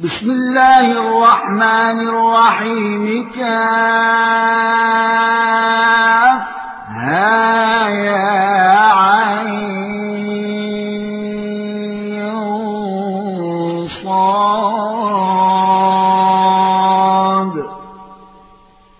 بسم الله الرحمن الرحيم. كاف. ها يا عين. صاد.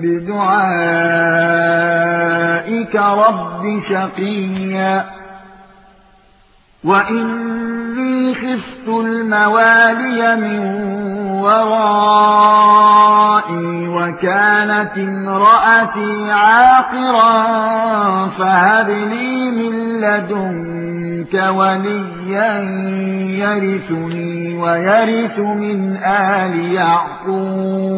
بدعائك رب شقيا وإني خفت الموالي من ورائي وكانت امرأتي عاقرا فهب لي من لدنك وليا يرثني ويرث من آل يعقوب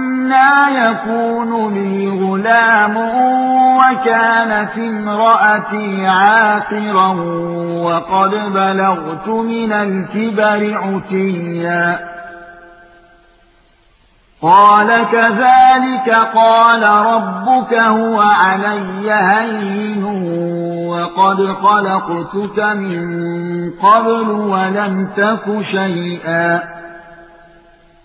أنا يكون لي غلام وكانت امرأتي عاقرا وقد بلغت من الكبر عتيا. قال كذلك قال ربك هو علي هين وقد خلقتك من قبل ولم تك شيئا.